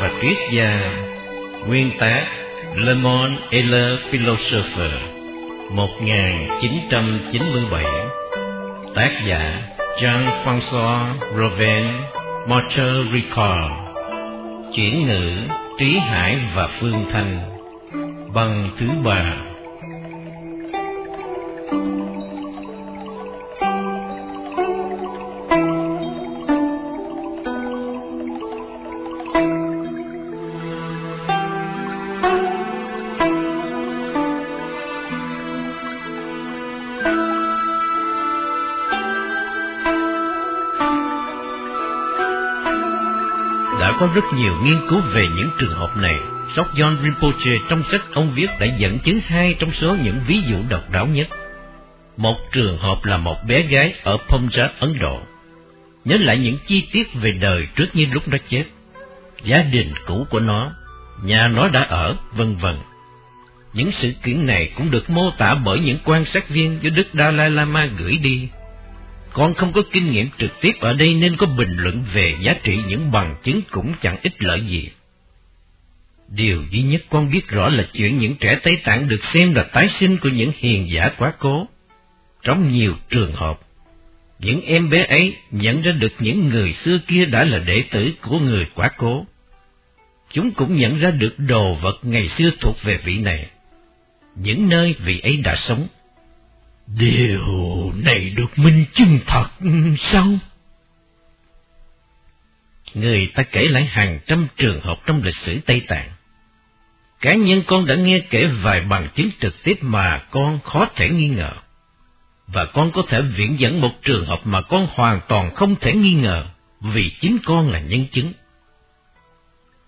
Và triết gia Nguyên tác Le Monde et le Philosophe 1997 Tác giả Jean-François Robin Montreal Ricard Chuyển ngữ Trí Hải và Phương Thanh. Bằng thứ ba. Có rất nhiều nghiên cứu về những trường hợp này. Sokyon Rinpoche trong sách ông viết đã dẫn chứng hai trong số những ví dụ độc đáo nhất. Một trường hợp là một bé gái ở Punjab, Ấn Độ. Nhớ lại những chi tiết về đời trước như lúc nó chết, gia đình cũ của nó, nhà nó đã ở, vân vân. Những sự kiện này cũng được mô tả bởi những quan sát viên do Đức Dalai Lama gửi đi con không có kinh nghiệm trực tiếp ở đây nên có bình luận về giá trị những bằng chứng cũng chẳng ích lợi gì. Điều duy nhất con biết rõ là chuyện những trẻ Tây Tạng được xem là tái sinh của những hiền giả quá cố. Trong nhiều trường hợp, những em bé ấy nhận ra được những người xưa kia đã là đệ tử của người quá cố. Chúng cũng nhận ra được đồ vật ngày xưa thuộc về vị này, những nơi vị ấy đã sống Điều này được minh chứng thật sao? Người ta kể lại hàng trăm trường hợp trong lịch sử Tây Tạng. Cá nhân con đã nghe kể vài bằng chứng trực tiếp mà con khó thể nghi ngờ. Và con có thể viễn dẫn một trường hợp mà con hoàn toàn không thể nghi ngờ, vì chính con là nhân chứng.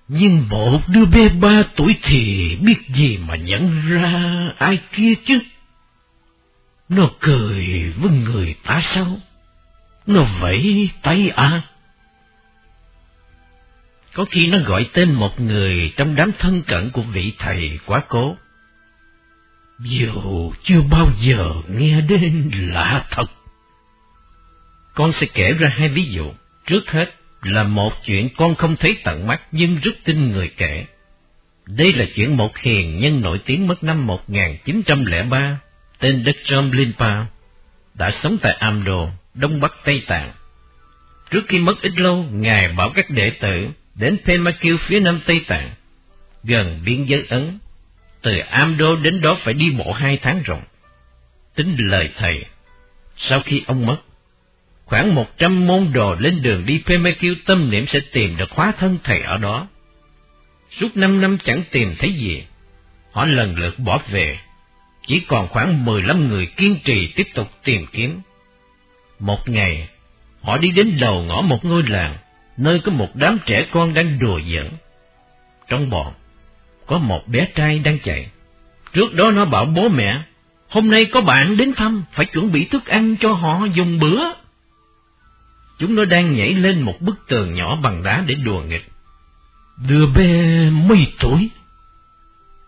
Nhưng một đứa bé ba tuổi thì biết gì mà nhận ra ai kia chứ? Nó cười với người ta sao? Nó vẫy tay à? Có khi nó gọi tên một người trong đám thân cận của vị thầy quá cố. Dù chưa bao giờ nghe đến lạ thật. Con sẽ kể ra hai ví dụ. Trước hết là một chuyện con không thấy tận mắt nhưng rất tin người kể. Đây là chuyện một hiền nhân nổi tiếng mất năm 1903 tên Đức Limpa, đã sống tại Amdo, Đông Bắc Tây Tạng. Trước khi mất ít lâu, Ngài bảo các đệ tử đến Pemakil phía nam Tây Tạng, gần biên giới Ấn. Từ Amdo đến đó phải đi bộ hai tháng ròng. Tính lời thầy, sau khi ông mất, khoảng một trăm môn đồ lên đường đi Pemakil tâm niệm sẽ tìm được hóa thân thầy ở đó. Suốt năm năm chẳng tìm thấy gì, họ lần lượt bỏ về chỉ còn khoảng 15 người kiên trì tiếp tục tìm kiếm. Một ngày, họ đi đến đầu ngõ một ngôi làng, nơi có một đám trẻ con đang đùa giỡn. Trong bọn, có một bé trai đang chạy. Trước đó nó bảo bố mẹ, hôm nay có bạn đến thăm, phải chuẩn bị thức ăn cho họ dùng bữa. Chúng nó đang nhảy lên một bức tường nhỏ bằng đá để đùa nghịch. Đứa bé mấy tuổi?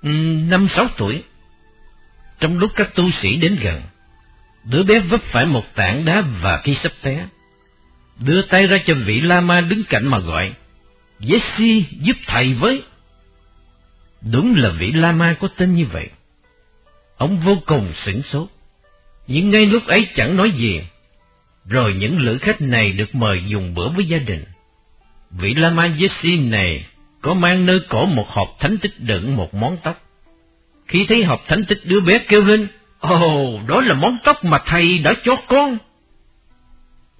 Ừ, năm sáu tuổi. Trong lúc các tu sĩ đến gần, đứa bé vấp phải một tảng đá và khi sắp té, đưa tay ra cho vị Lama đứng cạnh mà gọi, Jesse giúp thầy với. Đúng là vị Lama có tên như vậy. Ông vô cùng sửng sốt, nhưng ngay lúc ấy chẳng nói gì. Rồi những lữ khách này được mời dùng bữa với gia đình. Vị Lama Jesse này có mang nơi cổ một hộp thánh tích đựng một món tóc. Khi thấy học thánh tích đứa bé kêu lên, Ồ, oh, đó là món tóc mà thầy đã cho con.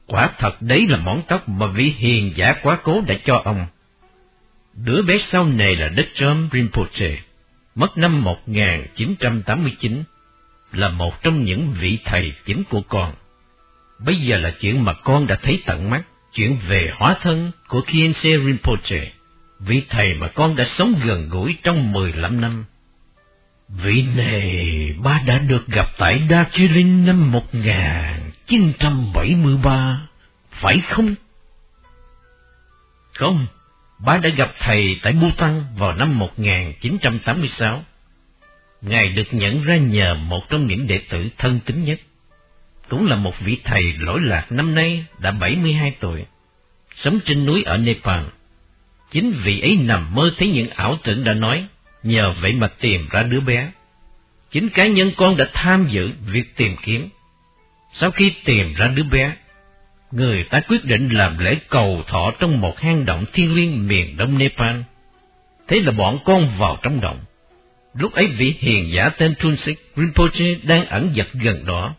Quả thật đấy là món tóc mà vị hiền giả quá cố đã cho ông. Đứa bé sau này là Đức Trâm Rinpoche, mất năm 1989, là một trong những vị thầy chính của con. Bây giờ là chuyện mà con đã thấy tận mắt, chuyện về hóa thân của Khiense Rinpoche, vị thầy mà con đã sống gần gũi trong 15 năm. Vị này ba đã được gặp tại Darjeeling năm 1973, phải không? Không, ba đã gặp thầy tại Bhutan vào năm 1986. Ngài được nhận ra nhờ một trong những đệ tử thân tín nhất. Cũng là một vị thầy lỗi lạc năm nay đã 72 tuổi, sống trên núi ở Nepal. Chính vị ấy nằm mơ thấy những ảo tưởng đã nói, nhờ vậy mà tìm ra đứa bé. Chính cá nhân con đã tham dự việc tìm kiếm. Sau khi tìm ra đứa bé, người ta quyết định làm lễ cầu thọ trong một hang động thiên liêng miền đông Nepal. Thế là bọn con vào trong động. Lúc ấy vị hiền giả tên Tunsik Rinpoche đang ẩn giật gần đó.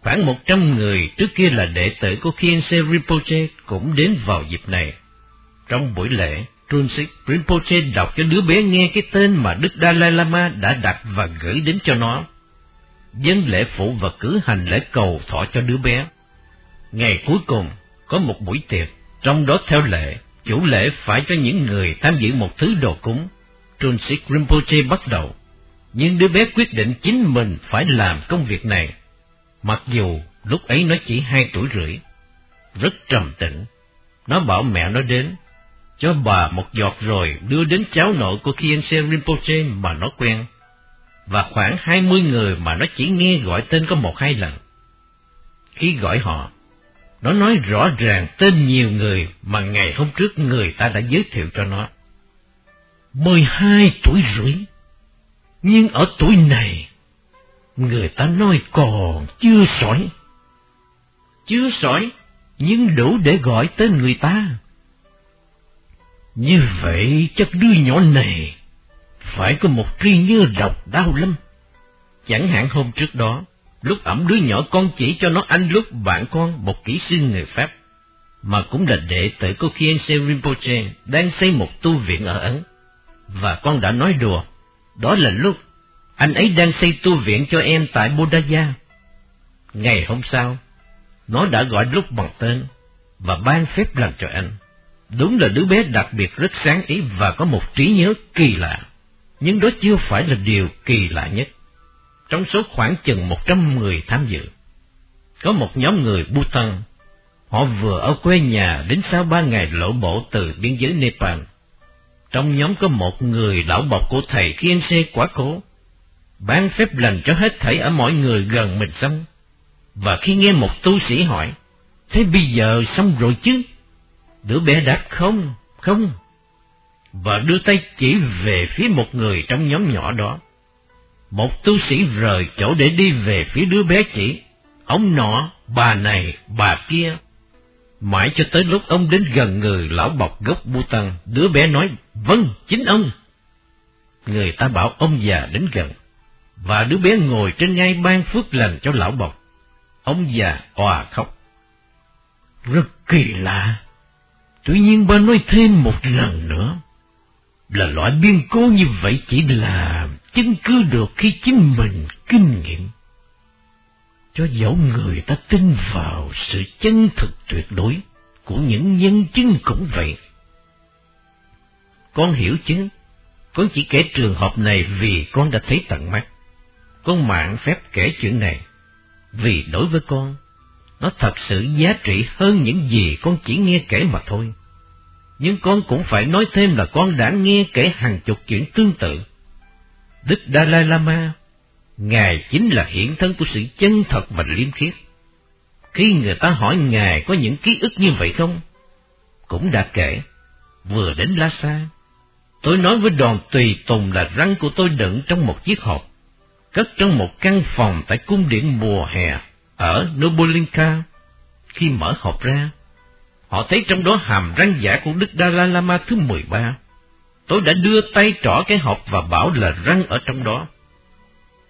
Khoảng một trăm người trước kia là đệ tử của Khiense Rinpoche cũng đến vào dịp này. Trong buổi lễ, Tunsik Rinpoche đọc cho đứa bé nghe cái tên mà Đức Dalai Lama đã đặt và gửi đến cho nó. Dân lễ phụ và cử hành lễ cầu thọ cho đứa bé. Ngày cuối cùng, có một buổi tiệc, trong đó theo lệ, chủ lễ phải cho những người tham dự một thứ đồ cúng. Tunsik Rinpoche bắt đầu, nhưng đứa bé quyết định chính mình phải làm công việc này, mặc dù lúc ấy nó chỉ hai tuổi rưỡi. Rất trầm tĩnh, nó bảo mẹ nó đến, cho bà một giọt rồi đưa đến cháu nội của Khiense Rinpoche mà nó quen, và khoảng hai mươi người mà nó chỉ nghe gọi tên có một hai lần. Khi gọi họ, nó nói rõ ràng tên nhiều người mà ngày hôm trước người ta đã giới thiệu cho nó. Mười hai tuổi rưỡi, nhưng ở tuổi này, người ta nói còn chưa sỏi. Chưa sỏi, nhưng đủ để gọi tên người ta. Như vậy chắc đứa nhỏ này phải có một trí nhớ độc đau lắm. Chẳng hạn hôm trước đó, lúc ẩm đứa nhỏ con chỉ cho nó anh lúc bạn con một kỹ sư người Pháp, mà cũng là đệ tử của Khiense Rinpoche đang xây một tu viện ở Ấn. Và con đã nói đùa, đó là lúc anh ấy đang xây tu viện cho em tại Bodhaya. Ngày hôm sau, nó đã gọi lúc bằng tên và ban phép làm cho anh. Đúng là đứa bé đặc biệt rất sáng ý và có một trí nhớ kỳ lạ, nhưng đó chưa phải là điều kỳ lạ nhất. Trong số khoảng chừng một trăm người tham dự, có một nhóm người Bhutan. Họ vừa ở quê nhà đến sau ba ngày lỗ bộ từ biên giới Nepal. Trong nhóm có một người lão bọc của thầy Kien Se quá cố, ban phép lành cho hết thảy ở mọi người gần mình xong. Và khi nghe một tu sĩ hỏi, thế bây giờ xong rồi chứ? Đứa bé đáp không, không, và đưa tay chỉ về phía một người trong nhóm nhỏ đó. Một tu sĩ rời chỗ để đi về phía đứa bé chỉ, ông nọ, bà này, bà kia. Mãi cho tới lúc ông đến gần người lão bọc gốc bu tăng, đứa bé nói, vâng, chính ông. Người ta bảo ông già đến gần, và đứa bé ngồi trên ngai ban phước lành cho lão bọc. Ông già òa khóc. Rất kỳ lạ. Tuy nhiên ba nói thêm một lần nữa, là loại biên cố như vậy chỉ là chứng cứ được khi chính mình kinh nghiệm. Cho dẫu người ta tin vào sự chân thực tuyệt đối của những nhân chứng cũng vậy. Con hiểu chứ, con chỉ kể trường hợp này vì con đã thấy tận mắt. Con mạng phép kể chuyện này, vì đối với con, nó thật sự giá trị hơn những gì con chỉ nghe kể mà thôi nhưng con cũng phải nói thêm là con đã nghe kể hàng chục chuyện tương tự. Đức Dalai Lama, Ngài chính là hiện thân của sự chân thật và liêm khiết. Khi người ta hỏi Ngài có những ký ức như vậy không? Cũng đã kể, vừa đến Lhasa, tôi nói với đoàn tùy tùng là răng của tôi đựng trong một chiếc hộp, cất trong một căn phòng tại cung điện mùa hè ở Nobolinka. Khi mở hộp ra, Họ thấy trong đó hàm răng giả của Đức Dalai Lama thứ 13. Tôi đã đưa tay trỏ cái hộp và bảo là răng ở trong đó.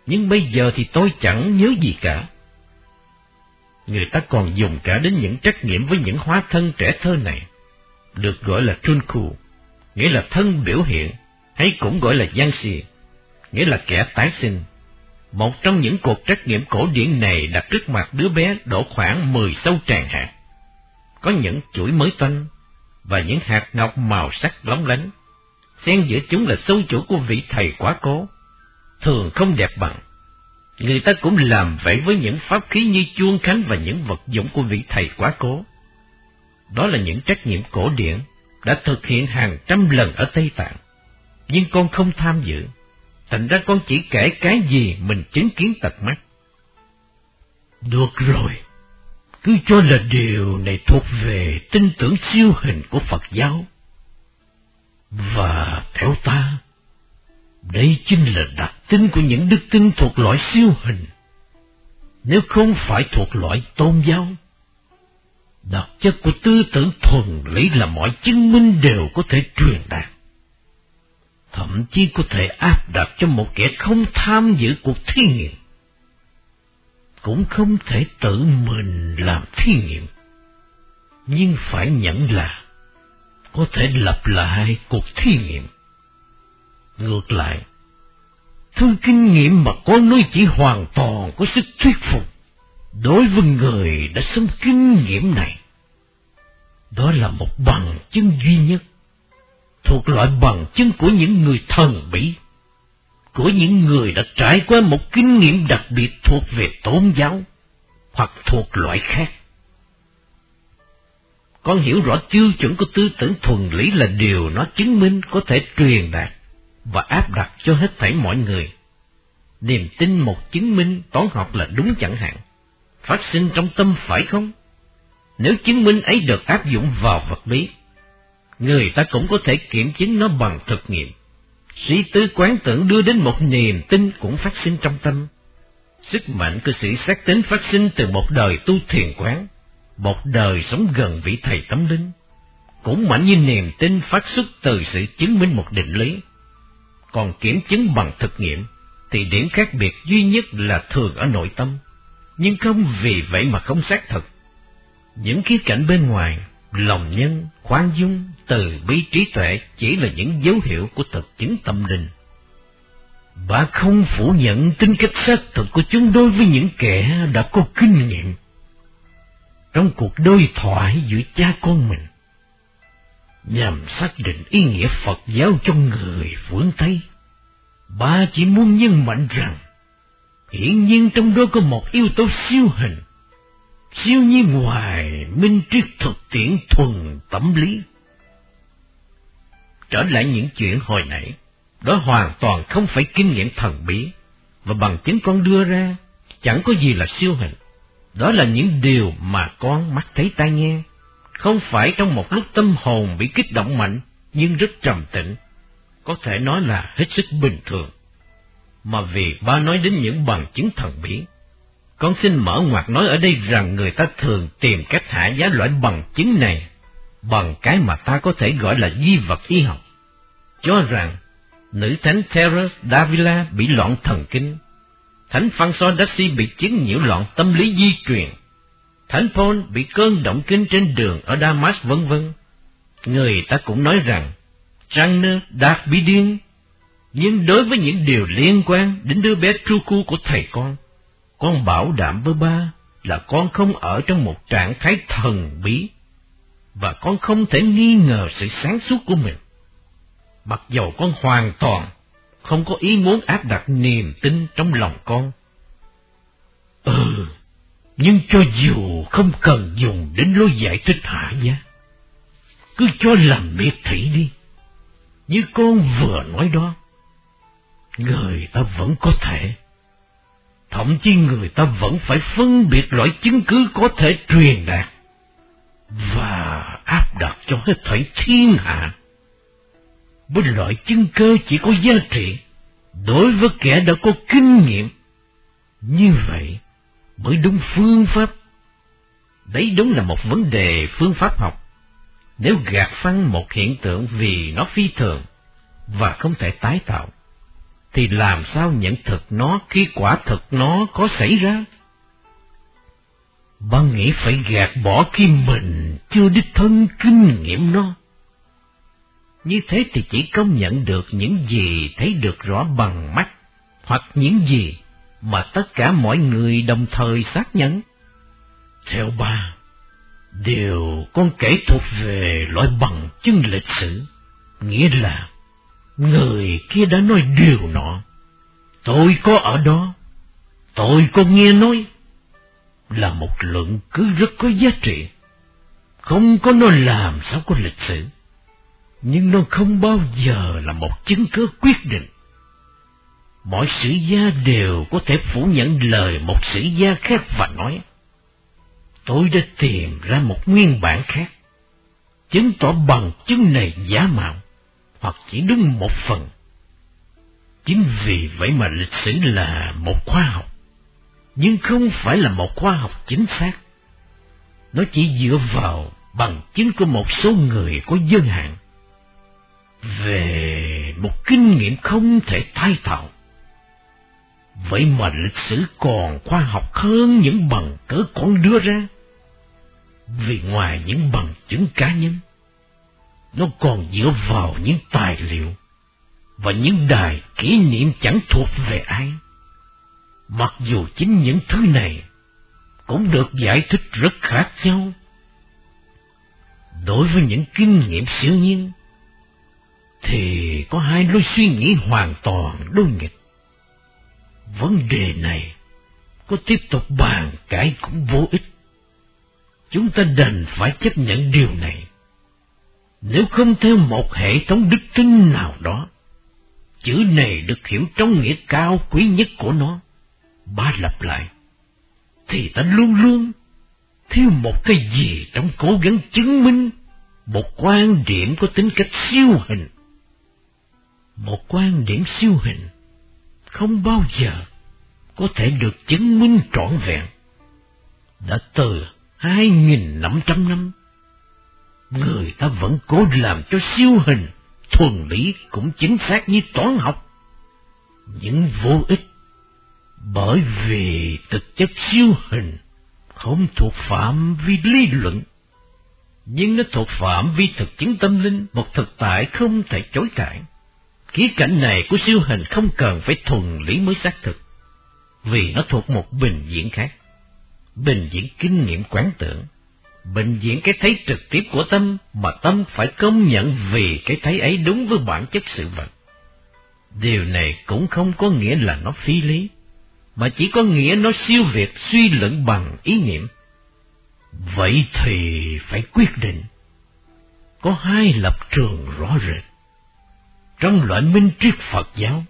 Nhưng bây giờ thì tôi chẳng nhớ gì cả. Người ta còn dùng cả đến những trách nhiệm với những hóa thân trẻ thơ này, được gọi là trunku nghĩa là thân biểu hiện, hay cũng gọi là Yanxi, nghĩa là kẻ tái sinh. Một trong những cuộc trách nhiệm cổ điển này đặt trước mặt đứa bé đổ khoảng mười sâu tràn hạt có những chuỗi mới xanh và những hạt ngọc màu sắc lóng lánh. Xen giữa chúng là sâu chủ của vị thầy quá cố, thường không đẹp bằng. Người ta cũng làm vậy với những pháp khí như chuông khánh và những vật dụng của vị thầy quá cố. Đó là những trách nhiệm cổ điển đã thực hiện hàng trăm lần ở Tây Tạng. Nhưng con không tham dự, thành ra con chỉ kể cái gì mình chứng kiến tật mắt. Được rồi, cứ cho là điều này thuộc về tin tưởng siêu hình của Phật giáo. Và theo ta, đây chính là đặc tính của những đức tin thuộc loại siêu hình. Nếu không phải thuộc loại tôn giáo, đặc chất của tư tưởng thuần lý là mọi chứng minh đều có thể truyền đạt. Thậm chí có thể áp đặt cho một kẻ không tham dự cuộc thí nghiệm. Cũng không thể tự mình làm thí nghiệm. Nhưng phải nhận là có thể lặp lại cuộc thí nghiệm. Ngược lại, thứ kinh nghiệm mà con nói chỉ hoàn toàn có sức thuyết phục đối với người đã sống kinh nghiệm này. Đó là một bằng chứng duy nhất, thuộc loại bằng chứng của những người thần bí, của những người đã trải qua một kinh nghiệm đặc biệt thuộc về tôn giáo hoặc thuộc loại khác. Con hiểu rõ tiêu chuẩn của tư tưởng thuần lý là điều nó chứng minh có thể truyền đạt và áp đặt cho hết thảy mọi người. Niềm tin một chứng minh toán học là đúng chẳng hạn, phát sinh trong tâm phải không? Nếu chứng minh ấy được áp dụng vào vật lý, người ta cũng có thể kiểm chứng nó bằng thực nghiệm. Suy tư quán tưởng đưa đến một niềm tin cũng phát sinh trong tâm. Sức mạnh của sự xác tính phát sinh từ một đời tu thiền quán, một đời sống gần vị thầy tâm linh, cũng mạnh như niềm tin phát xuất từ sự chứng minh một định lý. Còn kiểm chứng bằng thực nghiệm, thì điểm khác biệt duy nhất là thường ở nội tâm, nhưng không vì vậy mà không xác thực. Những khía cạnh bên ngoài, lòng nhân, khoan dung, từ bi trí tuệ chỉ là những dấu hiệu của thực chứng tâm linh. Bà không phủ nhận tính cách xác thực của chúng đối với những kẻ đã có kinh nghiệm. Trong cuộc đối thoại giữa cha con mình, nhằm xác định ý nghĩa Phật giáo cho người phương Tây, bà chỉ muốn nhấn mạnh rằng, hiển nhiên trong đó có một yếu tố siêu hình, siêu như ngoài minh triết thực tiễn thuần tâm lý. Trở lại những chuyện hồi nãy, đó hoàn toàn không phải kinh nghiệm thần bí, và bằng chứng con đưa ra, chẳng có gì là siêu hình. Đó là những điều mà con mắt thấy tai nghe, không phải trong một lúc tâm hồn bị kích động mạnh, nhưng rất trầm tĩnh, có thể nói là hết sức bình thường. Mà vì ba nói đến những bằng chứng thần bí, con xin mở ngoặt nói ở đây rằng người ta thường tìm cách hạ giá loại bằng chứng này bằng cái mà ta có thể gọi là di vật y học. Cho rằng, nữ thánh Teres Davila bị loạn thần kinh, thánh Phanxo d'Assisi bị chứng nhiễu loạn tâm lý di truyền, thánh Paul bị cơn động kinh trên đường ở Damas vân vân. Người ta cũng nói rằng, Trang đạt bị điên, nhưng đối với những điều liên quan đến đứa bé Truku của thầy con, con bảo đảm với ba là con không ở trong một trạng thái thần bí, và con không thể nghi ngờ sự sáng suốt của mình. Mặc dầu con hoàn toàn không có ý muốn áp đặt niềm tin trong lòng con. Ừ, nhưng cho dù không cần dùng đến lối giải thích hạ giá, cứ cho làm miệt thị đi, như con vừa nói đó, người ta vẫn có thể thậm chí người ta vẫn phải phân biệt loại chứng cứ có thể truyền đạt và áp đặt cho hết thảy thiên hạ. Với loại chứng cơ chỉ có giá trị đối với kẻ đã có kinh nghiệm. Như vậy mới đúng phương pháp. Đấy đúng là một vấn đề phương pháp học. Nếu gạt phăng một hiện tượng vì nó phi thường và không thể tái tạo, thì làm sao nhận thực nó khi quả thực nó có xảy ra? Bạn nghĩ phải gạt bỏ khi mình chưa đích thân kinh nghiệm nó. Như thế thì chỉ công nhận được những gì thấy được rõ bằng mắt, hoặc những gì mà tất cả mọi người đồng thời xác nhận. Theo ba, điều con kể thuộc về loại bằng chứng lịch sử, nghĩa là Người kia đã nói điều nọ. Tôi có ở đó. Tôi có nghe nói. Là một luận cứ rất có giá trị. Không có nó làm sao có lịch sử. Nhưng nó không bao giờ là một chứng cứ quyết định. Mọi sử gia đều có thể phủ nhận lời một sử gia khác và nói. Tôi đã tìm ra một nguyên bản khác, chứng tỏ bằng chứng này giả mạo hoặc chỉ đúng một phần. Chính vì vậy mà lịch sử là một khoa học, nhưng không phải là một khoa học chính xác. Nó chỉ dựa vào bằng chứng của một số người có dân hạn về một kinh nghiệm không thể thay tạo. Vậy mà lịch sử còn khoa học hơn những bằng cớ con đưa ra. Vì ngoài những bằng chứng cá nhân, nó còn dựa vào những tài liệu và những đài kỷ niệm chẳng thuộc về ai. Mặc dù chính những thứ này cũng được giải thích rất khác nhau. Đối với những kinh nghiệm siêu nhiên, thì có hai lối suy nghĩ hoàn toàn đối nghịch. Vấn đề này có tiếp tục bàn cãi cũng vô ích. Chúng ta đành phải chấp nhận điều này. Nếu không theo một hệ thống đức tin nào đó, chữ này được hiểu trong nghĩa cao quý nhất của nó, ba lặp lại, thì ta luôn luôn thiếu một cái gì trong cố gắng chứng minh một quan điểm có tính cách siêu hình. Một quan điểm siêu hình không bao giờ có thể được chứng minh trọn vẹn. Đã từ hai nghìn năm trăm năm, người ta vẫn cố làm cho siêu hình. Thuần lý cũng chính xác như toán học, những vô ích, bởi vì thực chất siêu hình không thuộc phạm vi lý luận, nhưng nó thuộc phạm vi thực chứng tâm linh, một thực tại không thể chối cãi. Ký cảnh này của siêu hình không cần phải thuần lý mới xác thực, vì nó thuộc một bình diễn khác. Bình diễn kinh nghiệm quán tưởng, bình diễn cái thấy trực tiếp của tâm mà tâm phải công nhận vì cái thấy ấy đúng với bản chất sự vật. Điều này cũng không có nghĩa là nó phi lý, mà chỉ có nghĩa nó siêu việt suy luận bằng ý niệm. Vậy thì phải quyết định. Có hai lập trường rõ rệt trong loại minh triết Phật giáo,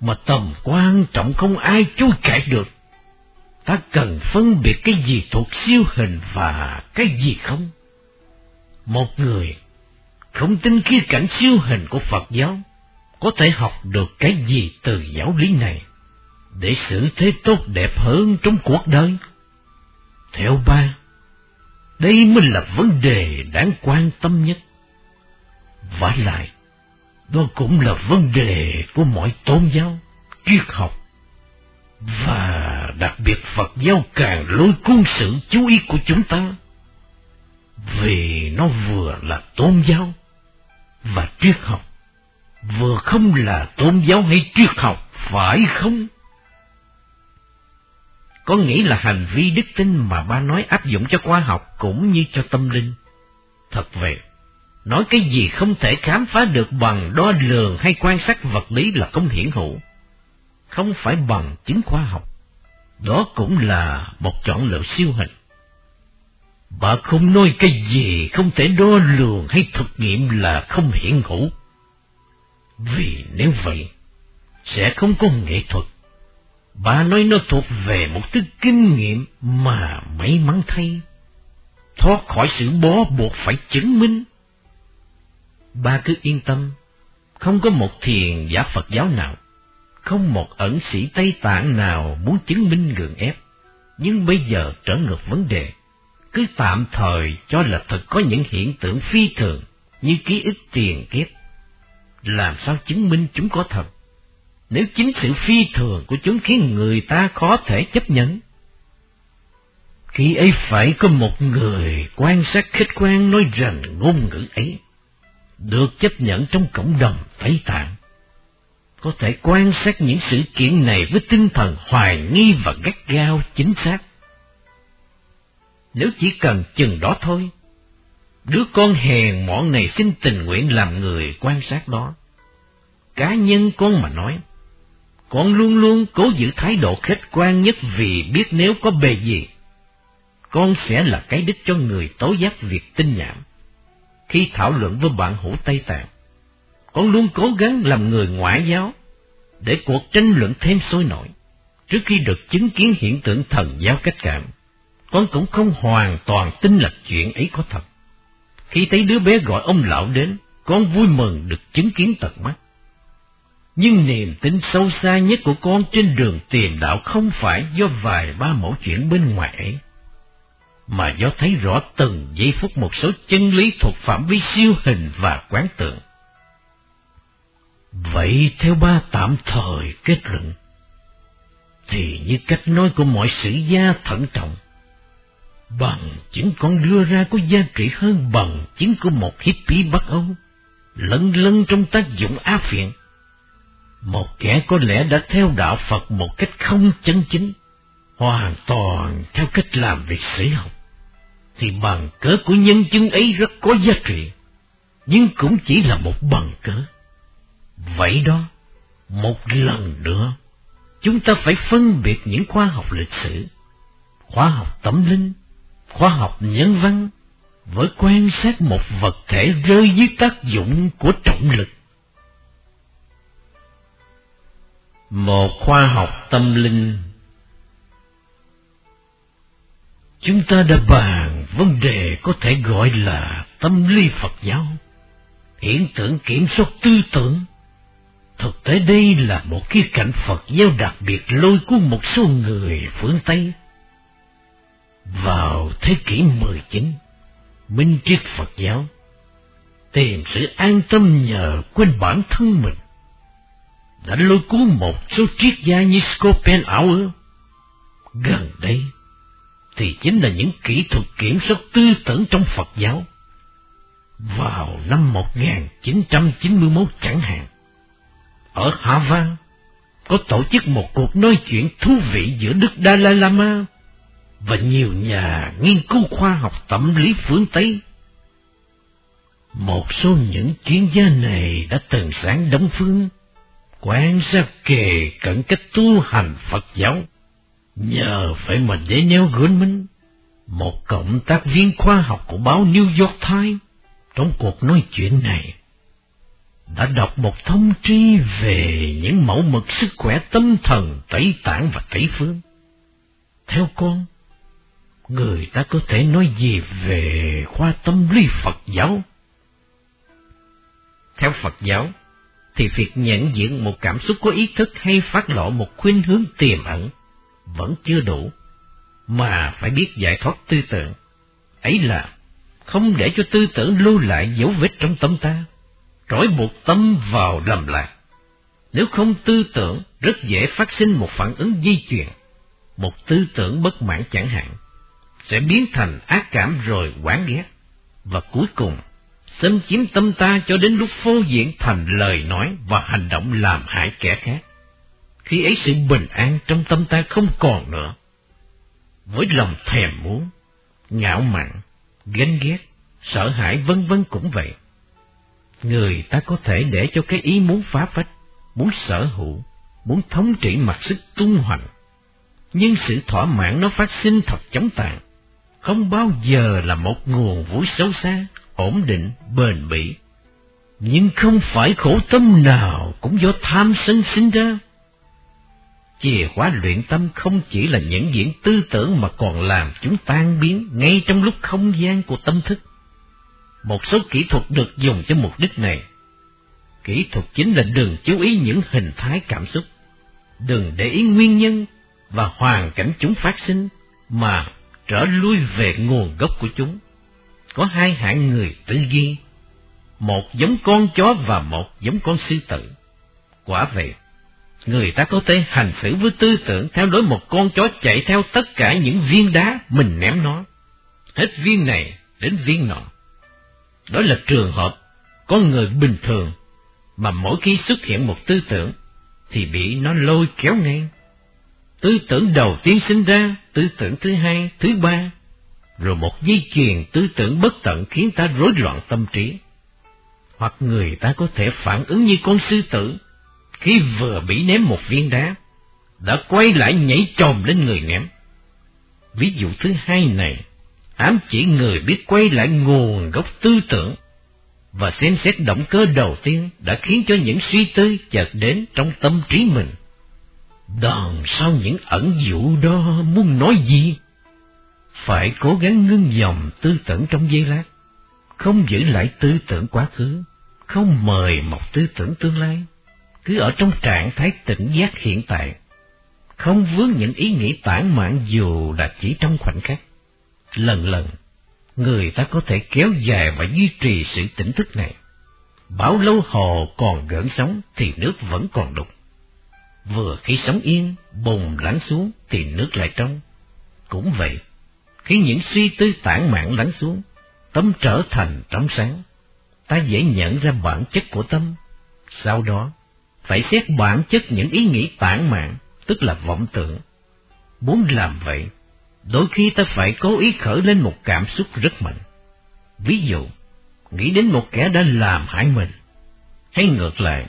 mà tầm quan trọng không ai chối cãi được. Ta cần phân biệt cái gì thuộc siêu hình và cái gì không. Một người không tin khía cảnh siêu hình của Phật giáo có thể học được cái gì từ giáo lý này để xử thế tốt đẹp hơn trong cuộc đời. Theo ba, đây mới là vấn đề đáng quan tâm nhất. Và lại, đó cũng là vấn đề của mọi tôn giáo, triết học. Và đặc biệt Phật giáo càng lôi cuốn sự chú ý của chúng ta. Vì nó vừa là tôn giáo và triết học, vừa không là tôn giáo hay triết học, phải không? Có nghĩ là hành vi đức tin mà ba nói áp dụng cho khoa học cũng như cho tâm linh. Thật vậy, nói cái gì không thể khám phá được bằng đo lường hay quan sát vật lý là không hiển hữu, không phải bằng chứng khoa học. Đó cũng là một chọn lựa siêu hình. Bà không nói cái gì không thể đo lường hay thực nghiệm là không hiện hữu. Vì nếu vậy, sẽ không có nghệ thuật. Bà nói nó thuộc về một thứ kinh nghiệm mà may mắn thay. Thoát khỏi sự bó buộc phải chứng minh ba cứ yên tâm, không có một thiền giả Phật giáo nào, không một ẩn sĩ Tây Tạng nào muốn chứng minh gượng ép, nhưng bây giờ trở ngược vấn đề, cứ tạm thời cho là thật có những hiện tượng phi thường như ký ức tiền kiếp. Làm sao chứng minh chúng có thật? Nếu chính sự phi thường của chúng khiến người ta khó thể chấp nhận. Khi ấy phải có một người quan sát khách quan nói rằng ngôn ngữ ấy được chấp nhận trong cộng đồng Tây Tạng. Có thể quan sát những sự kiện này với tinh thần hoài nghi và gắt gao chính xác. Nếu chỉ cần chừng đó thôi, đứa con hèn mọn này xin tình nguyện làm người quan sát đó. Cá nhân con mà nói, con luôn luôn cố giữ thái độ khách quan nhất vì biết nếu có bề gì, con sẽ là cái đích cho người tố giác việc tinh nhảm khi thảo luận với bạn hữu Tây Tạng. Con luôn cố gắng làm người ngoại giáo, để cuộc tranh luận thêm sôi nổi. Trước khi được chứng kiến hiện tượng thần giáo cách cảm, con cũng không hoàn toàn tin là chuyện ấy có thật. Khi thấy đứa bé gọi ông lão đến, con vui mừng được chứng kiến tận mắt. Nhưng niềm tin sâu xa nhất của con trên đường tìm đạo không phải do vài ba mẫu chuyện bên ngoài ấy, mà do thấy rõ từng giây phút một số chân lý thuộc phạm vi siêu hình và quán tượng. Vậy theo ba tạm thời kết luận, thì như cách nói của mọi sử gia thận trọng, bằng chứng con đưa ra có giá trị hơn bằng chứng của một hippie Bắc Âu, lân lân trong tác dụng áp phiện. Một kẻ có lẽ đã theo đạo Phật một cách không chân chính, hoàn toàn theo cách làm việc sĩ học, thì bằng cớ của nhân chứng ấy rất có giá trị, nhưng cũng chỉ là một bằng cớ. Vậy đó, một lần nữa, chúng ta phải phân biệt những khoa học lịch sử, khoa học tâm linh, khoa học nhân văn, với quan sát một vật thể rơi dưới tác dụng của trọng lực. Một khoa học tâm linh Chúng ta đã bàn vấn đề có thể gọi là tâm lý Phật giáo, hiện tượng kiểm soát tư tưởng, Thực tế đây là một cái cảnh Phật giáo đặc biệt lôi cuốn một số người phương Tây. Vào thế kỷ 19, Minh triết Phật giáo tìm sự an tâm nhờ quên bản thân mình đã lôi cuốn một số triết gia như Schopenhauer. Gần đây thì chính là những kỹ thuật kiểm soát tư tưởng trong Phật giáo. Vào năm 1991 chẳng hạn, ở Harvard có tổ chức một cuộc nói chuyện thú vị giữa Đức Dalai Lama và nhiều nhà nghiên cứu khoa học tâm lý phương Tây. Một số những chuyên gia này đã từng sáng Đông Phương, quan sát kề cận cách tu hành Phật giáo, nhờ phải mà Daniel mình. một cộng tác viên khoa học của báo New York Times, trong cuộc nói chuyện này đã đọc một thông tri về những mẫu mực sức khỏe tâm thần Tây Tạng và Tây Phương. Theo con, người ta có thể nói gì về khoa tâm lý Phật giáo? Theo Phật giáo, thì việc nhận diện một cảm xúc có ý thức hay phát lộ một khuynh hướng tiềm ẩn vẫn chưa đủ, mà phải biết giải thoát tư tưởng. Ấy là không để cho tư tưởng lưu lại dấu vết trong tâm ta trói buộc tâm vào lầm lạc. Nếu không tư tưởng, rất dễ phát sinh một phản ứng di chuyển. Một tư tưởng bất mãn chẳng hạn, sẽ biến thành ác cảm rồi quán ghét, và cuối cùng xâm chiếm tâm ta cho đến lúc phô diễn thành lời nói và hành động làm hại kẻ khác. Khi ấy sự bình an trong tâm ta không còn nữa. Với lòng thèm muốn, ngạo mạn, ganh ghét, sợ hãi vân vân cũng vậy người ta có thể để cho cái ý muốn phá phách, muốn sở hữu, muốn thống trị mặt sức tung hoành. Nhưng sự thỏa mãn nó phát sinh thật chóng tàn, không bao giờ là một nguồn vui sâu xa, ổn định, bền bỉ. Nhưng không phải khổ tâm nào cũng do tham sân sinh ra. Chìa khóa luyện tâm không chỉ là những diễn tư tưởng mà còn làm chúng tan biến ngay trong lúc không gian của tâm thức một số kỹ thuật được dùng cho mục đích này. Kỹ thuật chính là đừng chú ý những hình thái cảm xúc, đừng để ý nguyên nhân và hoàn cảnh chúng phát sinh, mà trở lui về nguồn gốc của chúng. Có hai hạng người tư duy, một giống con chó và một giống con sư tử. Quả vậy, người ta có thể hành xử với tư tưởng theo lối một con chó chạy theo tất cả những viên đá mình ném nó. Hết viên này đến viên nọ. Đó là trường hợp con người bình thường mà mỗi khi xuất hiện một tư tưởng thì bị nó lôi kéo ngang. Tư tưởng đầu tiên sinh ra, tư tưởng thứ hai, thứ ba, rồi một dây chuyền tư tưởng bất tận khiến ta rối loạn tâm trí. Hoặc người ta có thể phản ứng như con sư tử, khi vừa bị ném một viên đá, đã quay lại nhảy trồm lên người ném. Ví dụ thứ hai này ám chỉ người biết quay lại nguồn gốc tư tưởng và xem xét động cơ đầu tiên đã khiến cho những suy tư chợt đến trong tâm trí mình. Đằng sau những ẩn dụ đó muốn nói gì? Phải cố gắng ngưng dòng tư tưởng trong giây lát, không giữ lại tư tưởng quá khứ, không mời một tư tưởng tương lai, cứ ở trong trạng thái tỉnh giác hiện tại, không vướng những ý nghĩ tản mạn dù là chỉ trong khoảnh khắc. Lần lần, người ta có thể kéo dài và duy trì sự tỉnh thức này. Bảo lâu hồ còn gợn sóng thì nước vẫn còn đục. Vừa khi sóng yên, bùng lắng xuống thì nước lại trong. Cũng vậy, khi những suy tư tản mạn lắng xuống, tâm trở thành trong sáng, ta dễ nhận ra bản chất của tâm. Sau đó, phải xét bản chất những ý nghĩ tản mạn, tức là vọng tưởng. Muốn làm vậy, đôi khi ta phải cố ý khởi lên một cảm xúc rất mạnh. Ví dụ, nghĩ đến một kẻ đã làm hại mình, hay ngược lại,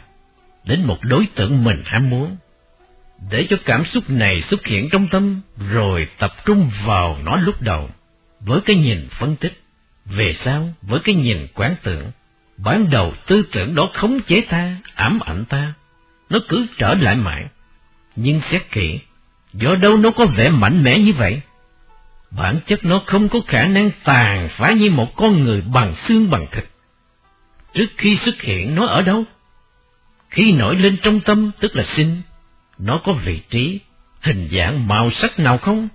đến một đối tượng mình ham muốn. Để cho cảm xúc này xuất hiện trong tâm, rồi tập trung vào nó lúc đầu, với cái nhìn phân tích, về sau với cái nhìn quán tưởng. Ban đầu tư tưởng đó khống chế ta, ám ảnh ta, nó cứ trở lại mãi. Nhưng xét kỹ, do đâu nó có vẻ mạnh mẽ như vậy? Bản chất nó không có khả năng tàn phá như một con người bằng xương bằng thịt. Trước khi xuất hiện nó ở đâu? Khi nổi lên trong tâm tức là sinh, nó có vị trí, hình dạng màu sắc nào không?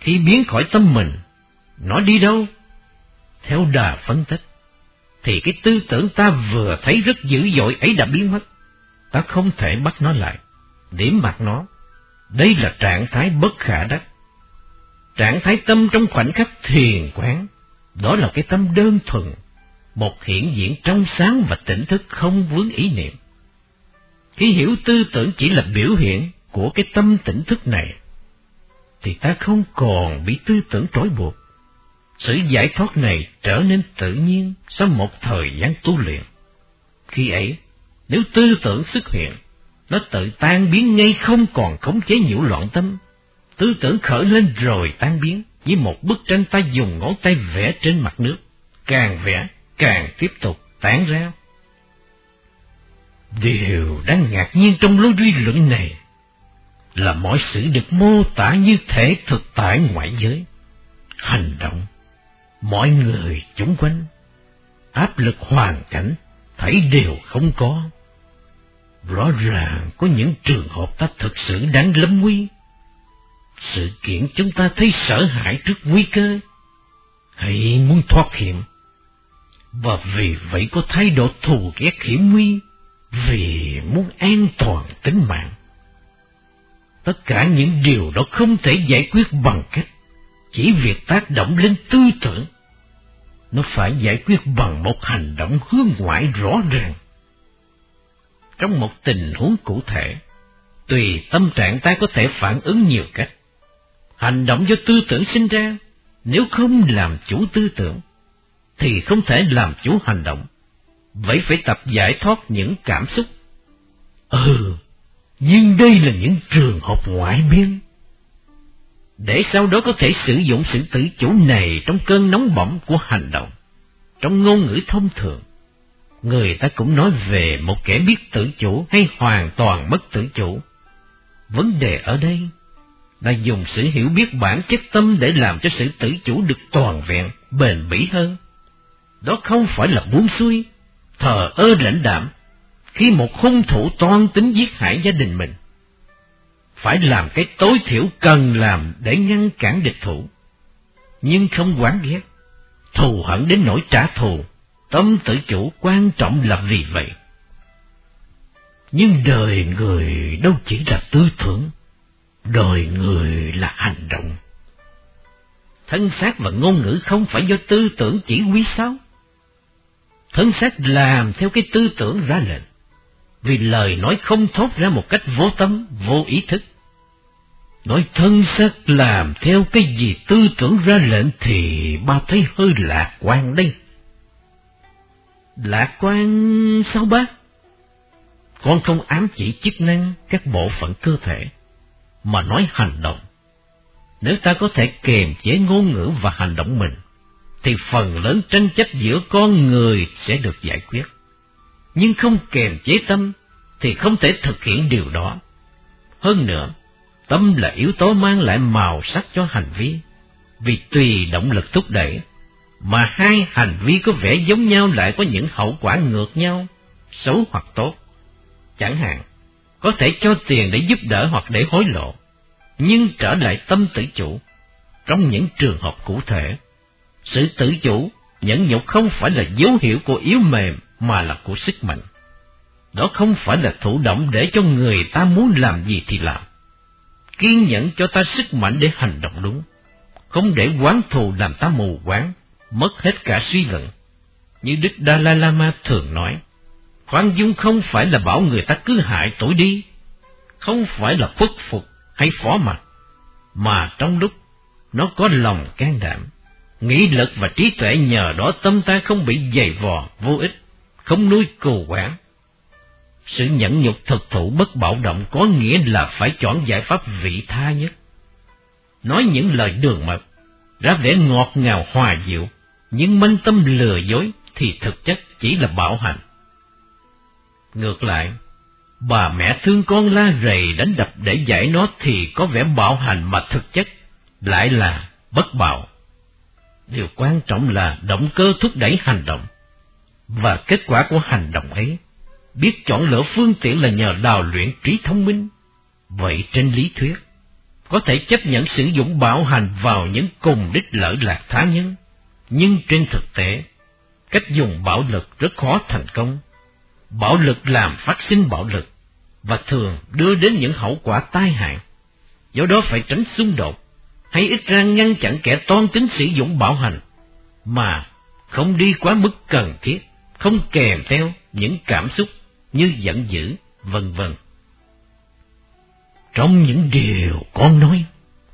Khi biến khỏi tâm mình, nó đi đâu? Theo đà phân tích, thì cái tư tưởng ta vừa thấy rất dữ dội ấy đã biến mất. Ta không thể bắt nó lại, điểm mặt nó. Đây là trạng thái bất khả đắc. Trạng thái tâm trong khoảnh khắc thiền quán, đó là cái tâm đơn thuần, một hiện diện trong sáng và tỉnh thức không vướng ý niệm. Khi hiểu tư tưởng chỉ là biểu hiện của cái tâm tỉnh thức này, thì ta không còn bị tư tưởng trói buộc. Sự giải thoát này trở nên tự nhiên sau một thời gian tu luyện. Khi ấy, nếu tư tưởng xuất hiện, nó tự tan biến ngay không còn khống chế nhiễu loạn tâm. Tư tưởng khởi lên rồi tan biến, như một bức tranh ta dùng ngón tay vẽ trên mặt nước. Càng vẽ, càng tiếp tục tán ra. Điều đáng ngạc nhiên trong lối duy luận này là mọi sự được mô tả như thể thực tại ngoại giới. Hành động, mọi người chúng quanh, áp lực hoàn cảnh, thấy đều không có. Rõ ràng có những trường hợp ta thực sự đáng lâm nguy. Sự kiện chúng ta thấy sợ hãi trước nguy cơ, hay muốn thoát hiểm, và vì vậy có thái độ thù ghét hiểm nguy, vì muốn an toàn tính mạng. Tất cả những điều đó không thể giải quyết bằng cách chỉ việc tác động lên tư tưởng. Nó phải giải quyết bằng một hành động hướng ngoại rõ ràng. Trong một tình huống cụ thể, tùy tâm trạng ta có thể phản ứng nhiều cách. Hành động do tư tưởng sinh ra, nếu không làm chủ tư tưởng, thì không thể làm chủ hành động. Vậy phải tập giải thoát những cảm xúc. Ừ, nhưng đây là những trường hợp ngoại biên. Để sau đó có thể sử dụng sự tự chủ này trong cơn nóng bỏng của hành động. Trong ngôn ngữ thông thường, người ta cũng nói về một kẻ biết tự chủ hay hoàn toàn mất tự chủ. Vấn đề ở đây là dùng sự hiểu biết bản chất tâm để làm cho sự tự chủ được toàn vẹn, bền bỉ hơn. Đó không phải là buông xuôi, thờ ơ lãnh đạm, khi một hung thủ toan tính giết hại gia đình mình. Phải làm cái tối thiểu cần làm để ngăn cản địch thủ, nhưng không quán ghét, thù hận đến nỗi trả thù, tâm tự chủ quan trọng là vì vậy. Nhưng đời người đâu chỉ là tư tưởng, đời người là hành động. Thân xác và ngôn ngữ không phải do tư tưởng chỉ huy sao? Thân xác làm theo cái tư tưởng ra lệnh, vì lời nói không thốt ra một cách vô tâm, vô ý thức. Nói thân xác làm theo cái gì tư tưởng ra lệnh thì ba thấy hơi lạc quan đây. Lạc quan sao bác? Con không ám chỉ chức năng các bộ phận cơ thể, mà nói hành động. Nếu ta có thể kiềm chế ngôn ngữ và hành động mình, thì phần lớn tranh chấp giữa con người sẽ được giải quyết. Nhưng không kiềm chế tâm, thì không thể thực hiện điều đó. Hơn nữa, tâm là yếu tố mang lại màu sắc cho hành vi, vì tùy động lực thúc đẩy, mà hai hành vi có vẻ giống nhau lại có những hậu quả ngược nhau, xấu hoặc tốt. Chẳng hạn, có thể cho tiền để giúp đỡ hoặc để hối lộ, nhưng trở lại tâm tự chủ. Trong những trường hợp cụ thể, sự tự chủ, nhẫn nhục không phải là dấu hiệu của yếu mềm mà là của sức mạnh. Đó không phải là thụ động để cho người ta muốn làm gì thì làm. Kiên nhẫn cho ta sức mạnh để hành động đúng, không để quán thù làm ta mù quáng, mất hết cả suy luận. Như Đức Dalai Lama thường nói, khoan dung không phải là bảo người ta cứ hại tội đi, không phải là khuất phục hay phó mặt, mà trong lúc nó có lòng can đảm, nghĩ lực và trí tuệ nhờ đó tâm ta không bị dày vò vô ích, không nuôi cù quản. Sự nhẫn nhục thực thụ bất bạo động có nghĩa là phải chọn giải pháp vị tha nhất. Nói những lời đường mật, ra vẻ ngọt ngào hòa dịu, nhưng minh tâm lừa dối thì thực chất chỉ là bạo hành. Ngược lại, bà mẹ thương con la rầy đánh đập để giải nó thì có vẻ bạo hành mà thực chất lại là bất bạo. Điều quan trọng là động cơ thúc đẩy hành động, và kết quả của hành động ấy, biết chọn lựa phương tiện là nhờ đào luyện trí thông minh. Vậy trên lý thuyết, có thể chấp nhận sử dụng bạo hành vào những cùng đích lỡ lạc thá nhân, nhưng trên thực tế, cách dùng bạo lực rất khó thành công. Bạo lực làm phát sinh bạo lực, và thường đưa đến những hậu quả tai hại. Do đó phải tránh xung đột, hay ít ra ngăn chặn kẻ toan tính sử dụng bạo hành, mà không đi quá mức cần thiết, không kèm theo những cảm xúc như giận dữ, vân vân. Trong những điều con nói,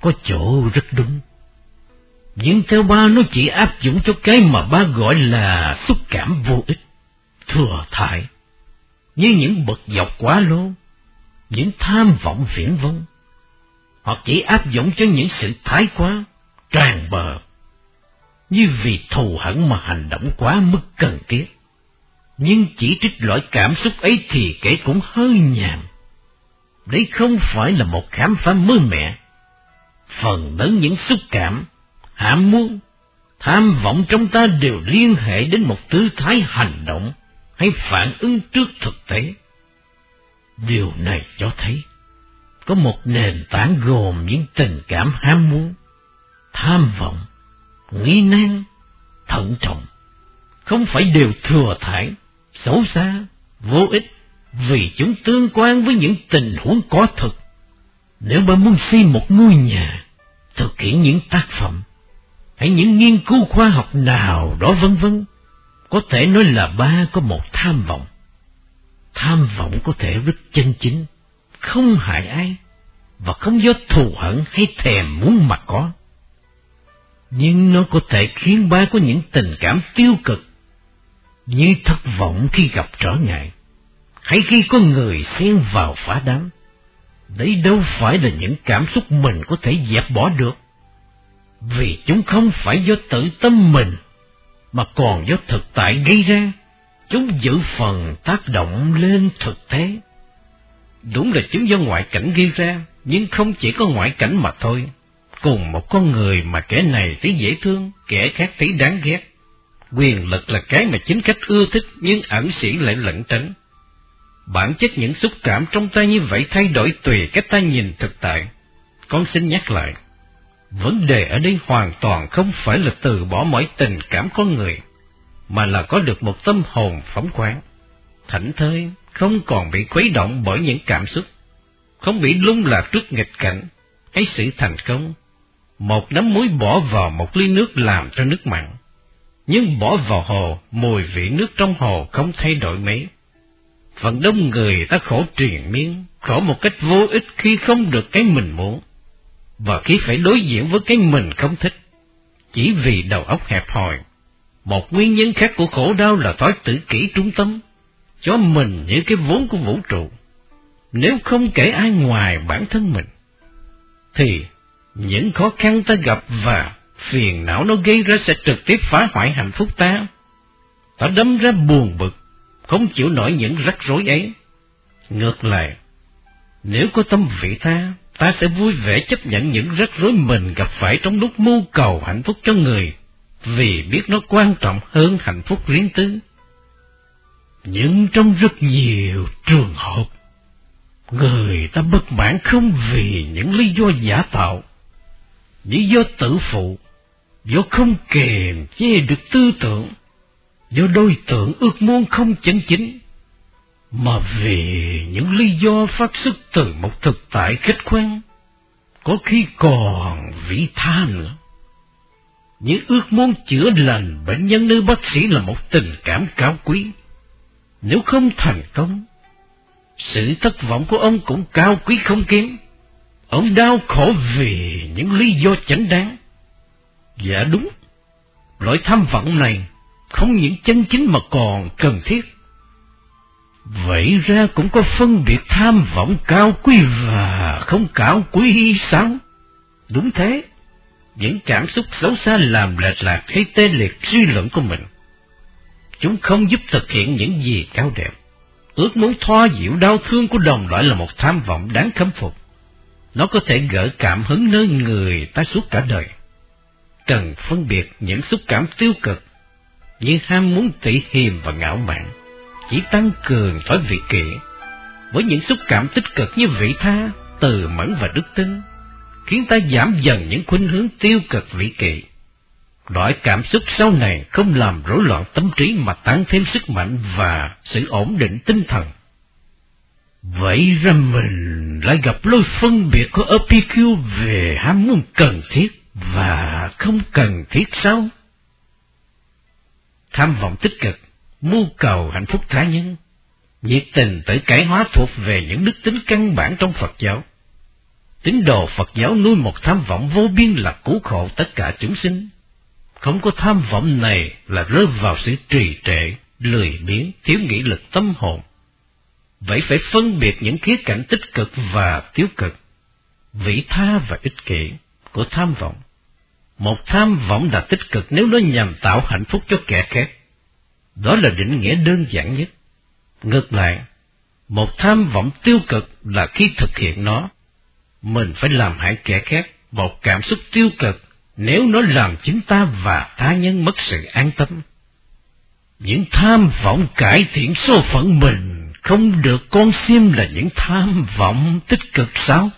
có chỗ rất đúng. Nhưng theo ba nó chỉ áp dụng cho cái mà ba gọi là xúc cảm vô ích, thừa thải, như những bậc dọc quá lô, những tham vọng viễn vông, hoặc chỉ áp dụng cho những sự thái quá, tràn bờ, như vì thù hận mà hành động quá mức cần thiết. Nhưng chỉ trích loại cảm xúc ấy thì kể cũng hơi nhàm. Đấy không phải là một khám phá mới mẻ. Phần lớn những xúc cảm, ham muốn, tham vọng trong ta đều liên hệ đến một tư thái hành động hay phản ứng trước thực tế. Điều này cho thấy có một nền tảng gồm những tình cảm ham muốn, tham vọng, nghi nan, thận trọng, không phải đều thừa thải, xấu xa, vô ích, vì chúng tương quan với những tình huống có thực. Nếu bạn muốn xây một ngôi nhà, thực hiện những tác phẩm, hay những nghiên cứu khoa học nào đó vân vân, có thể nói là ba có một tham vọng. Tham vọng có thể rất chân chính, không hại ai, và không do thù hận hay thèm muốn mà có. Nhưng nó có thể khiến ba có những tình cảm tiêu cực, như thất vọng khi gặp trở ngại, hay khi có người xen vào phá đám. Đấy đâu phải là những cảm xúc mình có thể dẹp bỏ được, vì chúng không phải do tự tâm mình, mà còn do thực tại gây ra. Chúng giữ phần tác động lên thực tế. Đúng là chúng do ngoại cảnh gây ra, nhưng không chỉ có ngoại cảnh mà thôi. Cùng một con người mà kẻ này thấy dễ thương, kẻ khác thấy đáng ghét. Quyền lực là cái mà chính cách ưa thích nhưng ẩn sĩ lại lẩn tránh. Bản chất những xúc cảm trong ta như vậy thay đổi tùy cách ta nhìn thực tại. Con xin nhắc lại, vấn đề ở đây hoàn toàn không phải là từ bỏ mọi tình cảm con người, mà là có được một tâm hồn phóng khoáng, thảnh thơi, không còn bị khuấy động bởi những cảm xúc, không bị lung lạc trước nghịch cảnh hay sự thành công. Một nắm muối bỏ vào một ly nước làm cho nước mặn, nhưng bỏ vào hồ, mùi vị nước trong hồ không thay đổi mấy. Phần đông người ta khổ triền miên, khổ một cách vô ích khi không được cái mình muốn, và khi phải đối diện với cái mình không thích, chỉ vì đầu óc hẹp hòi. Một nguyên nhân khác của khổ đau là thói tự kỷ trung tâm, cho mình như cái vốn của vũ trụ. Nếu không kể ai ngoài bản thân mình, thì những khó khăn ta gặp và phiền não nó gây ra sẽ trực tiếp phá hoại hạnh phúc ta. Ta đâm ra buồn bực, không chịu nổi những rắc rối ấy. Ngược lại, nếu có tâm vị tha, ta sẽ vui vẻ chấp nhận những rắc rối mình gặp phải trong lúc mưu cầu hạnh phúc cho người vì biết nó quan trọng hơn hạnh phúc riêng tư. Nhưng trong rất nhiều trường hợp, người ta bất mãn không vì những lý do giả tạo, lý do tự phụ, do không kềm chế được tư tưởng, do đôi tượng ước muốn không chân chính, mà vì những lý do phát xuất từ một thực tại khách quan, có khi còn vĩ tha nữa. Những ước muốn chữa lành bệnh nhân nơi bác sĩ là một tình cảm cao quý. Nếu không thành công, sự thất vọng của ông cũng cao quý không kém. Ông đau khổ vì những lý do chánh đáng. Dạ đúng, loại tham vọng này không những chân chính mà còn cần thiết. Vậy ra cũng có phân biệt tham vọng cao quý và không cao quý sao? Đúng thế, những cảm xúc xấu xa làm lệch lạc hay tê liệt suy luận của mình. Chúng không giúp thực hiện những gì cao đẹp. Ước muốn thoa dịu đau thương của đồng loại là một tham vọng đáng khâm phục. Nó có thể gỡ cảm hứng nơi người ta suốt cả đời. Cần phân biệt những xúc cảm tiêu cực như ham muốn tỉ hiềm và ngạo mạn chỉ tăng cường thói vị kỷ với những xúc cảm tích cực như vị tha, từ mẫn và đức tin, khiến ta giảm dần những khuynh hướng tiêu cực vị kỷ. Loại cảm xúc sau này không làm rối loạn tâm trí mà tăng thêm sức mạnh và sự ổn định tinh thần. Vậy ra mình lại gặp lối phân biệt của Epicure về ham muốn cần thiết và không cần thiết sao? Tham vọng tích cực mưu cầu hạnh phúc cá nhân, nhiệt tình tới cải hóa thuộc về những đức tính căn bản trong Phật giáo. Tín đồ Phật giáo nuôi một tham vọng vô biên là cứu khổ tất cả chúng sinh. Không có tham vọng này là rơi vào sự trì trệ, lười biếng, thiếu nghị lực tâm hồn. Vậy phải phân biệt những khía cạnh tích cực và tiêu cực, vị tha và ích kỷ của tham vọng. Một tham vọng là tích cực nếu nó nhằm tạo hạnh phúc cho kẻ khác đó là định nghĩa đơn giản nhất. Ngược lại, một tham vọng tiêu cực là khi thực hiện nó, mình phải làm hại kẻ khác một cảm xúc tiêu cực nếu nó làm chính ta và tha nhân mất sự an tâm. Những tham vọng cải thiện số phận mình không được con xem là những tham vọng tích cực sao?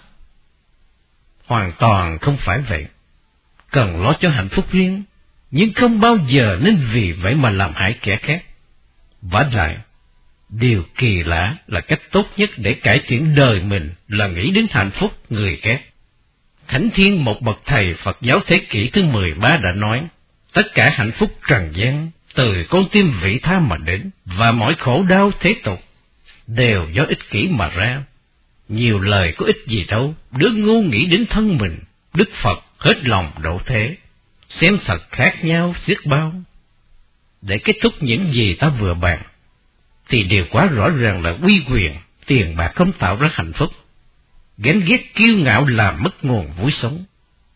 Hoàn toàn không phải vậy. Cần lo cho hạnh phúc riêng, nhưng không bao giờ nên vì vậy mà làm hại kẻ khác. Và lại, điều kỳ lạ là cách tốt nhất để cải thiện đời mình là nghĩ đến hạnh phúc người khác. Thánh Thiên một bậc thầy Phật giáo thế kỷ thứ 13 đã nói, tất cả hạnh phúc trần gian từ con tim vị tha mà đến và mọi khổ đau thế tục đều do ích kỷ mà ra. Nhiều lời có ích gì đâu, đứa ngu nghĩ đến thân mình, Đức Phật hết lòng độ thế, xem thật khác nhau xiết bao. Để kết thúc những gì ta vừa bàn, thì điều quá rõ ràng là uy quyền, tiền bạc không tạo ra hạnh phúc. Gánh ghét kiêu ngạo làm mất nguồn vui sống.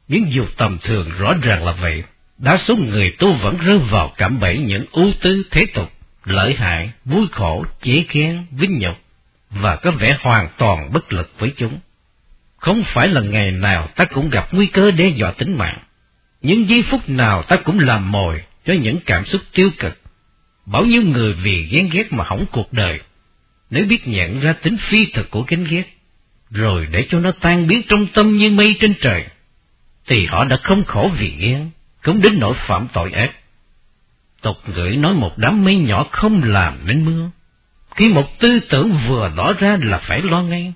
Nhưng dù tầm thường rõ ràng là vậy, đa số người tu vẫn rơi vào cảm bẫy những ưu tư thế tục, lợi hại, vui khổ, chế khen, vinh nhục, và có vẻ hoàn toàn bất lực với chúng. Không phải là ngày nào ta cũng gặp nguy cơ đe dọa tính mạng, những giây phút nào ta cũng làm mồi cho những cảm xúc tiêu cực. Bao nhiêu người vì ghen ghét mà hỏng cuộc đời, nếu biết nhận ra tính phi thực của ghen ghét, rồi để cho nó tan biến trong tâm như mây trên trời, thì họ đã không khổ vì ghen, cũng đến nỗi phạm tội ác. Tục ngữ nói một đám mây nhỏ không làm nên mưa. Khi một tư tưởng vừa tỏ ra là phải lo ngay,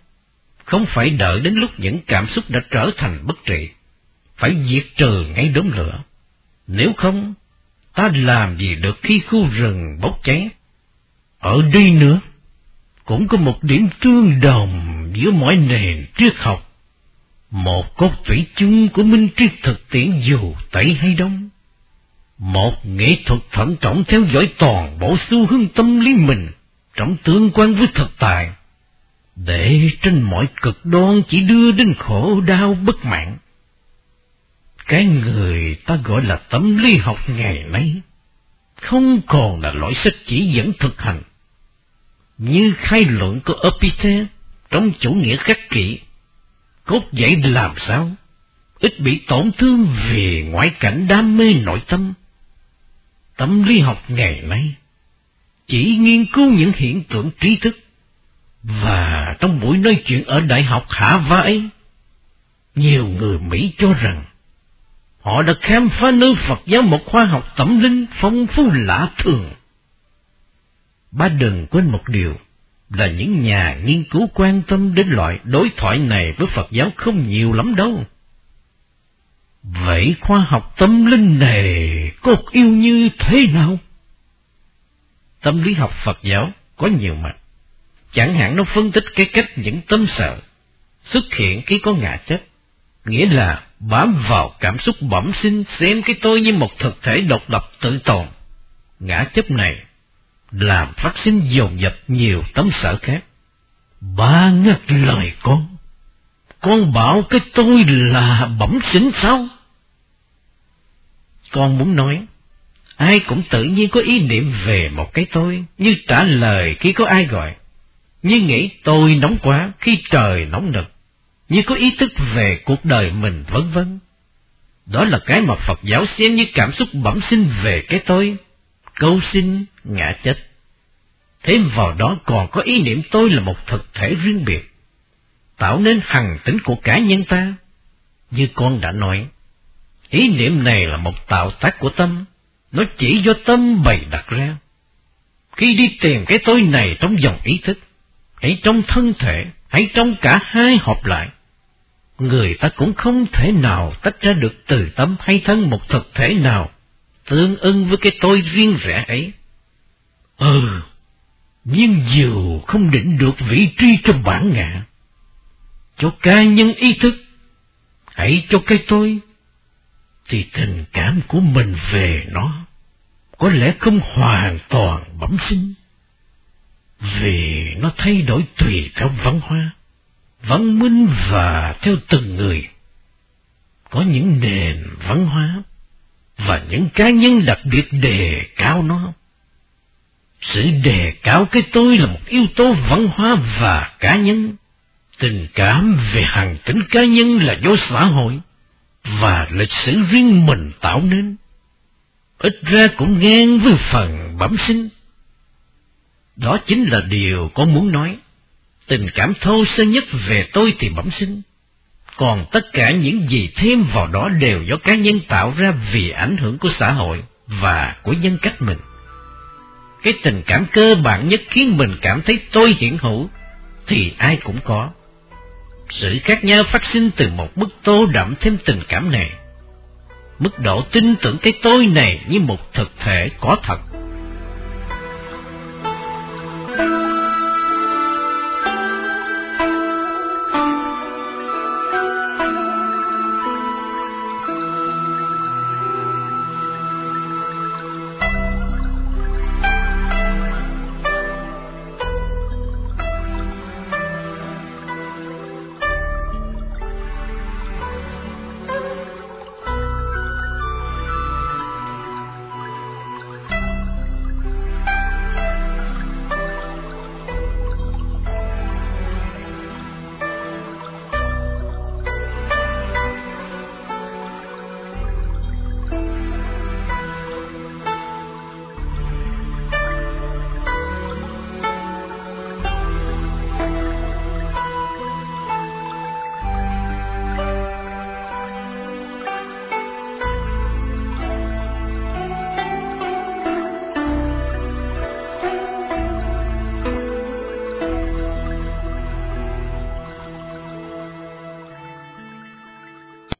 không phải đợi đến lúc những cảm xúc đã trở thành bất trị phải diệt trừ ngay đống lửa. Nếu không, ta làm gì được khi khu rừng bốc cháy? Ở đây nữa, cũng có một điểm tương đồng giữa mọi nền triết học. Một cốt thủy chung của minh triết thực tiễn dù Tây hay Đông. Một nghệ thuật thận trọng theo dõi toàn bộ xu hướng tâm lý mình trong tương quan với thực tại, để trên mọi cực đoan chỉ đưa đến khổ đau bất mạng. Cái người ta gọi là tâm lý học ngày nay, không còn là loại sách chỉ dẫn thực hành. Như khai luận của Epictet trong chủ nghĩa khắc kỷ, cốt dạy làm sao, ít bị tổn thương về ngoại cảnh đam mê nội tâm, tâm lý học ngày nay chỉ nghiên cứu những hiện tượng trí thức, và trong buổi nói chuyện ở Đại học Hạ Vai, nhiều người Mỹ cho rằng họ đã khám phá nơi Phật giáo một khoa học tâm linh phong phú lạ thường. Ba đừng quên một điều là những nhà nghiên cứu quan tâm đến loại đối thoại này với Phật giáo không nhiều lắm đâu. Vậy khoa học tâm linh này cốt yêu như thế nào? Tâm lý học Phật giáo có nhiều mặt. Chẳng hạn nó phân tích cái cách những tâm sợ xuất hiện khi có ngã chấp, nghĩa là bám vào cảm xúc bẩm sinh xem cái tôi như một thực thể độc lập tự tồn. Ngã chấp này làm phát sinh dồn dập nhiều tấm sở khác. Ba ngắt lời con, con bảo cái tôi là bẩm sinh sao? Con muốn nói, ai cũng tự nhiên có ý niệm về một cái tôi, như trả lời khi có ai gọi, như nghĩ tôi nóng quá khi trời nóng nực, như có ý thức về cuộc đời mình vân vân. Đó là cái mà Phật giáo xem như cảm xúc bẩm sinh về cái tôi, câu sinh, ngã chết. Thêm vào đó còn có ý niệm tôi là một thực thể riêng biệt, tạo nên hằng tính của cá nhân ta. Như con đã nói, ý niệm này là một tạo tác của tâm, nó chỉ do tâm bày đặt ra. Khi đi tìm cái tôi này trong dòng ý thức, hãy trong thân thể, hãy trong cả hai hợp lại, người ta cũng không thể nào tách ra được từ tâm hay thân một thực thể nào tương ưng với cái tôi riêng rẽ ấy. Ừ, nhưng dù không định được vị trí trong bản ngã, cho cá nhân ý thức, hãy cho cái tôi, thì tình cảm của mình về nó có lẽ không hoàn toàn bẩm sinh, vì nó thay đổi tùy theo văn hóa, văn minh và theo từng người. Có những nền văn hóa và những cá nhân đặc biệt đề cao nó sự đề cao cái tôi là một yếu tố văn hóa và cá nhân. Tình cảm về hàng tính cá nhân là do xã hội và lịch sử riêng mình tạo nên. Ít ra cũng ngang với phần bẩm sinh. Đó chính là điều con muốn nói. Tình cảm thô sơ nhất về tôi thì bẩm sinh. Còn tất cả những gì thêm vào đó đều do cá nhân tạo ra vì ảnh hưởng của xã hội và của nhân cách mình cái tình cảm cơ bản nhất khiến mình cảm thấy tôi hiện hữu, thì ai cũng có. Sự khác nhau phát sinh từ một mức tô đậm thêm tình cảm này. Mức độ tin tưởng cái tôi này như một thực thể có thật